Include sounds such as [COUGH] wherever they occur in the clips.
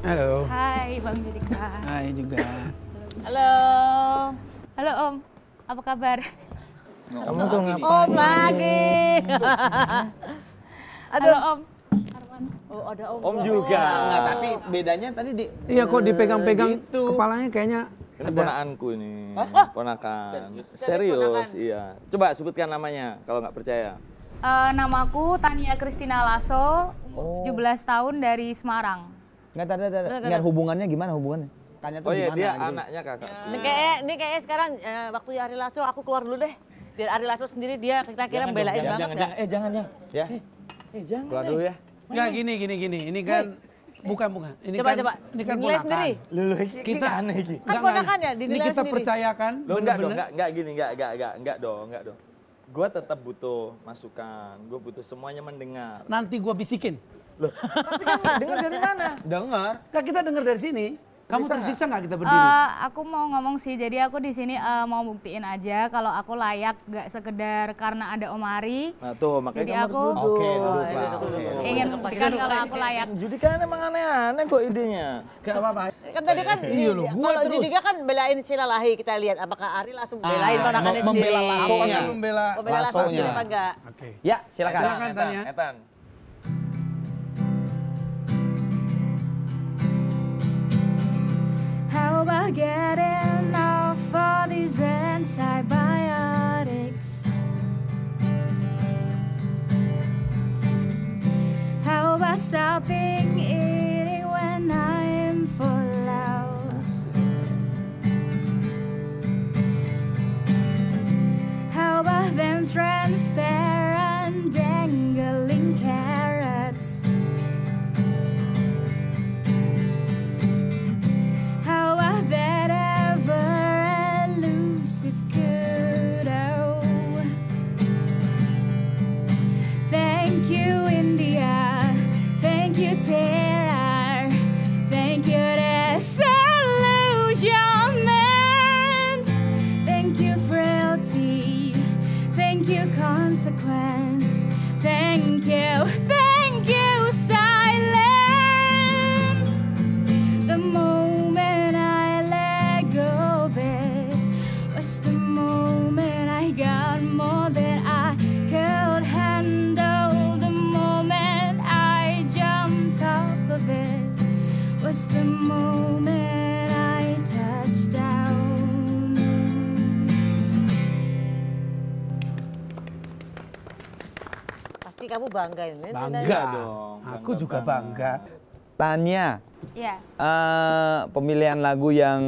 Halo. Hai Bang Judika. Hai juga. Halo. Halo Om, apa kabar? Kamu tuh ngapain? Om lagi. [LAUGHS] Halo Om. Oh, ada Om. Om juga. Enggak, tapi bedanya tadi di Iya kok dipegang-pegang Gitu. kepalanya kayaknya Ini ada. ponakanku ini. Ponakan. Serius, iya. Coba sebutkan namanya kalau nggak percaya. Eh, namaku Tania Kristina Lasso, Oh. 17 tahun dari Semarang. Enggak tadi tadi. Enggak hubungannya gimana hubungannya? Tanya tuh Oh iya, gimana dia gitu. anaknya kakak. Ini kayak ini kayak sekarang eh, waktu Ari Lasso aku keluar dulu deh. Biar Ari Lasso sendiri dia kira-kira belain banget jangan, jangan, eh jangan ya. Ya, Eh jangan. keluar dulu ya. Enggak gini gini gini. Ini kan bukan bukan. Ini Coba kan coba. ini kan Dinilai ponakan. sendiri. Lulu kita Kita aneh iki. Kan ponakan ya, Ini dinilai kita sendiri. percayakan. Lo enggak dong, enggak, enggak gini, enggak, enggak, enggak, enggak dong, enggak dong. Gua tetap butuh masukan, gua butuh semuanya mendengar. Nanti gua bisikin. Dengar dari mana? Dengar. Enggak kita dengar dari sini. Kamu Tersiksa tersiksa nggak kita berdiri? Eh, aku mau ngomong sih, jadi aku di sini eh, mau buktiin aja kalau aku layak, gak sekedar karena ada Om Ari. Nah tuh, makanya Jadi kamu harus aku duduk. Oke, duduk lah. Oke. ingin membuktikan kalau aku layak. Judi kan emang aneh-aneh kok idenya. Enggak apa-apa. Kan tadi kan ini, Iya loh, gua kalau terus. Judika kan belain Sheila Lahi kita lihat apakah Ari langsung belain ponakannya mem- membela sendiri. Lasso-nya. Apakah membela Membela sendiri apa enggak? Oke. Ya, silakan. Silakan, Etan, Tanya. Etan. How about getting off Pasti kamu bangga ini. Bangga dong, Aku bangga juga bangga. Tanya, Ya, eh, pemilihan lagu yang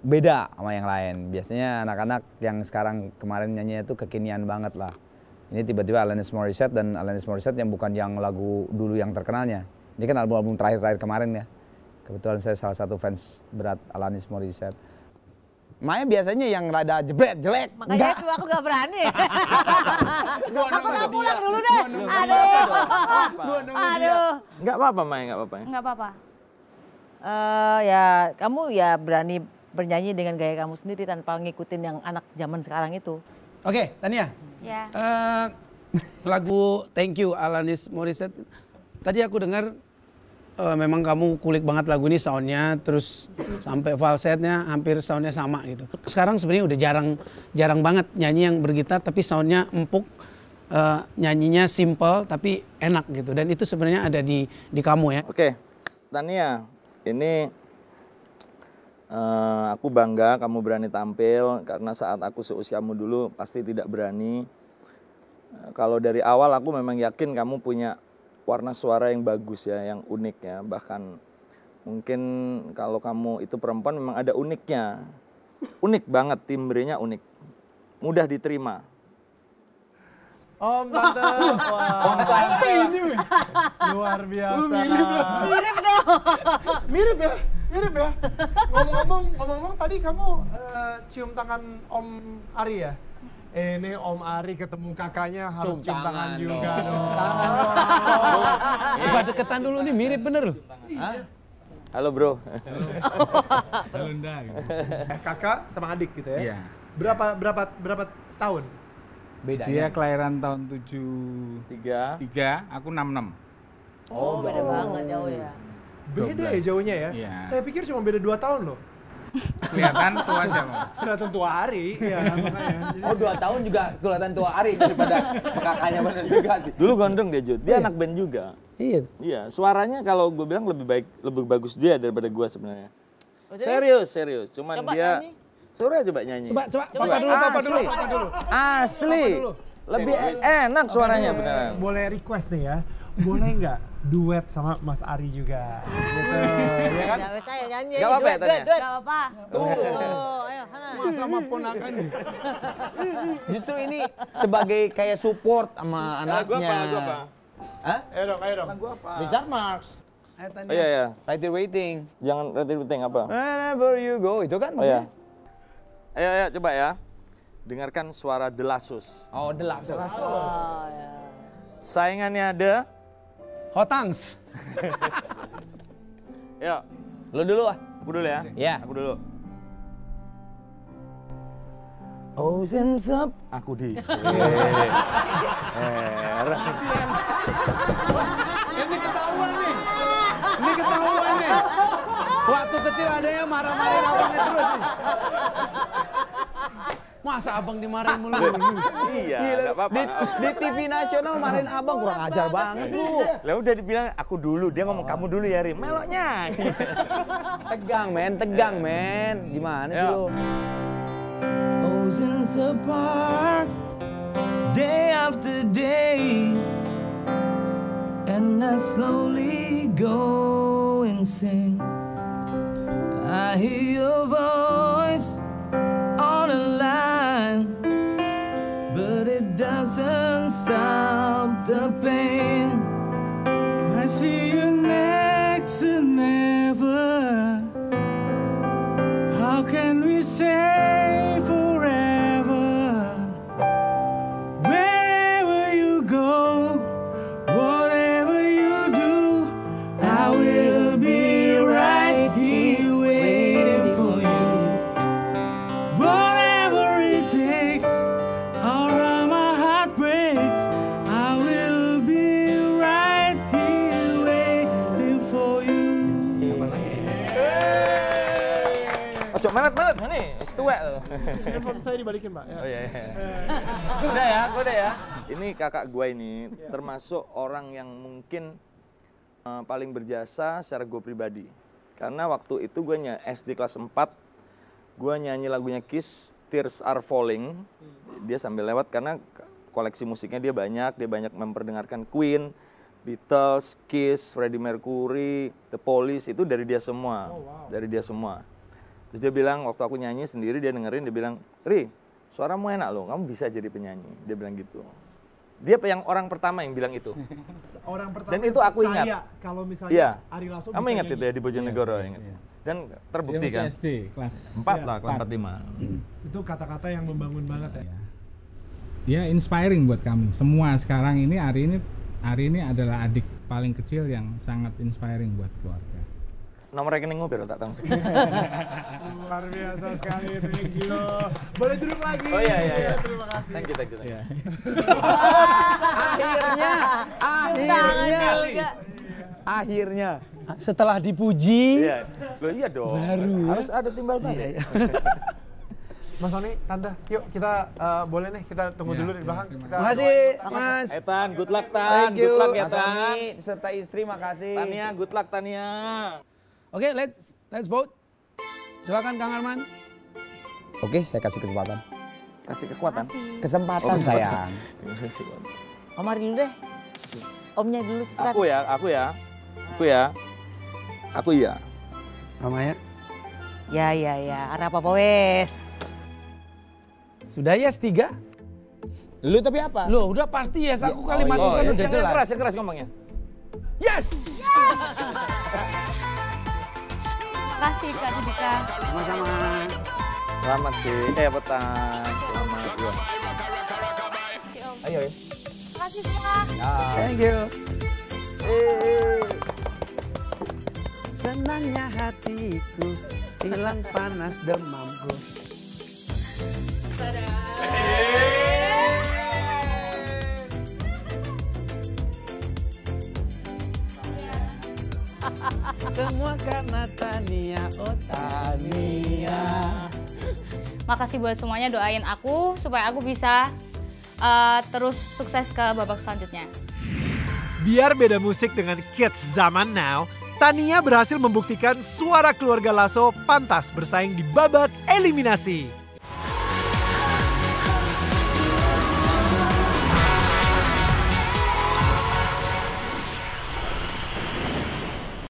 beda sama yang lain. Biasanya anak-anak yang sekarang kemarin nyanyi itu kekinian banget lah. Ini tiba-tiba Alanis Morissette dan Alanis Morissette yang bukan yang lagu dulu yang terkenalnya. Ini kan album-album terakhir-terakhir kemarin ya. Kebetulan saya salah satu fans berat Alanis Morissette. Maya biasanya yang rada jebret, jelek. Makanya itu aku gak berani. [LAUGHS] Gua nggak dia. pulang dulu deh? Aduh. apa-apa. [LAUGHS] Aduh. Nggak apa-apa, Mai, nggak apa-apa. nggak apa-apa. Eh, ya kamu ya berani bernyanyi dengan gaya kamu sendiri tanpa ngikutin yang anak zaman sekarang itu. Oke, Tania. Ya. Eh, [LAUGHS] lagu Thank You Alanis Morissette. Tadi aku dengar eh, memang kamu kulik banget lagu ini soundnya, terus sampai falsetnya hampir soundnya sama gitu. Sekarang sebenarnya udah jarang jarang banget nyanyi yang bergitar tapi soundnya empuk, eh, nyanyinya simple tapi enak gitu. Dan itu sebenarnya ada di di kamu ya. Oke, Tania, ini eh, aku bangga kamu berani tampil karena saat aku seusiamu dulu pasti tidak berani. Eh, kalau dari awal aku memang yakin kamu punya warna suara yang bagus ya, yang unik ya. Bahkan mungkin kalau kamu itu perempuan memang ada uniknya. Unik banget, timbrenya unik. Mudah diterima. Om tante, [LAUGHS] wah luar biasa. Mirip dong. Mirip ya, mirip ya. Ngomong-ngomong, ngomong-ngomong tadi kamu eh, cium tangan Om Ari ya? Eh, ini Om Ari ketemu kakaknya harus cium, tangan, juga dong. Coba deketan dulu nih mirip bener loh. Halo bro. Eh, kakak sama adik gitu ya? Iya. Berapa berapa berapa tahun? Bedanya. Dia kelahiran tahun 73, Tiga. aku 66. Oh, beda banget jauh ya. Beda ya jauhnya ya? Iya. Saya pikir cuma beda 2 tahun loh. Kelihatan tua siapa? Mas? Kelihatan tua hari, ya [LAUGHS] makanya. Oh dua tahun juga kelihatan tua Ari daripada kakaknya bener juga sih. Dulu gondrong dia Jud, dia anak band juga. Iya. Iya, suaranya kalau gue bilang lebih baik, lebih bagus dia daripada gue sebenarnya. Oh, serius? Serius, serius. Cuman Coba dia nyanyi. Suruh coba nyanyi. Coba, coba, Coba papa dulu, papa dulu, Asli. papa dulu. Asli. Lebih enak suaranya beneran. boleh request nih ya. Boleh nggak duet sama Mas Ari juga? Gitu, ya kan? Ya, wes, ayo nyanyi. Gak apa-apa ya, duet, duet, duet. Gak apa-apa. Oh, ayo, sana. Sama ponakan. Justru ini sebagai kayak support sama anaknya. apa? Lagu apa? Hah? Ayo dong, ayo dong. Lagu apa? Richard Marx. Oh iya iya. Right Waiting. Jangan ready penting apa? Whenever you go. Itu kan Oh iya. maksudnya? Ayo ayo coba ya. Dengarkan suara Delasus. Oh, The Last. Saingannya ada Hotangs. [LAUGHS] Yuk, Lu dulu ah. aku dulu ya. Iya. Aku dulu. Oceans up, aku di [LAUGHS] sini. Heran. Ini ketahuan nih. Ini ketahuan nih. Waktu kecil ada yang marah-marahin abangnya terus nih. Masa abang dimarahin mulu? Iya, nggak apa-apa. Di, di TV nasional marahin abang kurang ajar banget lu. Lah udah dibilang aku dulu, dia ngomong kamu dulu ya Rim. Meloknya. [LAUGHS] Tegang men, tegang men. Gimana sih lu? Oceans apart, day after day, and I slowly go insane. I hear your voice doesn't stop the pain. I see Ojo melet-melet nih, wis tuwek loh. Handphone saya dibalikin, Pak. Ya. Oh iya, iya. udah ya, udah ya. Ini kakak gue ini termasuk orang yang mungkin eh, paling berjasa secara gue pribadi. Karena waktu itu gue ny- SD kelas 4, gue nyanyi lagunya Kiss, Tears Are Falling. Dia sambil lewat karena koleksi musiknya dia banyak, dia banyak memperdengarkan Queen, Beatles, Kiss, Freddie Mercury, The Police itu dari dia semua, dari dia semua. Terus dia bilang waktu aku nyanyi sendiri dia dengerin dia bilang, "Ri, suaramu enak loh, kamu bisa jadi penyanyi." Dia bilang gitu. Dia yang orang pertama yang bilang itu. [LAUGHS] Orang pertama Dan itu aku ingat. kalau misalnya Iya. Ari Lasso Kamu ingat nyanyi. itu ya di Bojonegoro ingat. Dan Dia terbukti kan? SD kelas Empat lah, kelas empat lima. Itu kata-kata yang membangun banget ya. ya inspiring buat kami. Semua sekarang ini hari ini hari ini adalah adik paling kecil yang sangat inspiring buat keluarga. Nomor rekeningmu biar tak tahu. Luar biasa sekali, thank you. Boleh duduk lagi. Oh iya iya iya. Terima kasih. Thank you, thank you. Thank you. Akhirnya, akhirnya, akhirnya. Setelah dipuji, Iya. Loh iya dong. Harus ada timbal balik. [LAUGHS] Mas Sony, Tante, yuk kita eh, boleh nih kita tunggu dulu di belakang. Kita makasih Mas. Etan, good luck Tan. Thank you. Good luck ya Mas Tan. Sony serta istri makasih. Tania, good luck Tania. Oke, let's let's vote. Silakan Kang Arman. Oke, saya kasih kesempatan. Kasih kekuatan. Kesempatan Oh, sayang. Kasih kekuatan. Om Ari dulu deh. Omnya dulu cepetan. Aku ya, aku ya. Aku ya. Aku ya. Namanya Ya, ya, ya. Arah apa wes? sudah yes tiga. Lu tapi apa? Loh, udah pasti yes. Aku kalimat itu kan iya. udah Yang jelas. Keras, yang keras ngomongnya. Yes. Makasih Kak Dika. Sama-sama. Selamat sih. Eh, petang. Selamat ya. Ayo ya. Makasih semua. Thank you. Eh. Senangnya hatiku, hilang panas demamku. Semua karena Tania, oh Tania. Makasih buat semuanya doain aku supaya aku bisa eh, terus sukses ke babak selanjutnya. Biar beda musik dengan kids zaman now, Tania berhasil membuktikan suara keluarga Lasso pantas bersaing di babak eliminasi.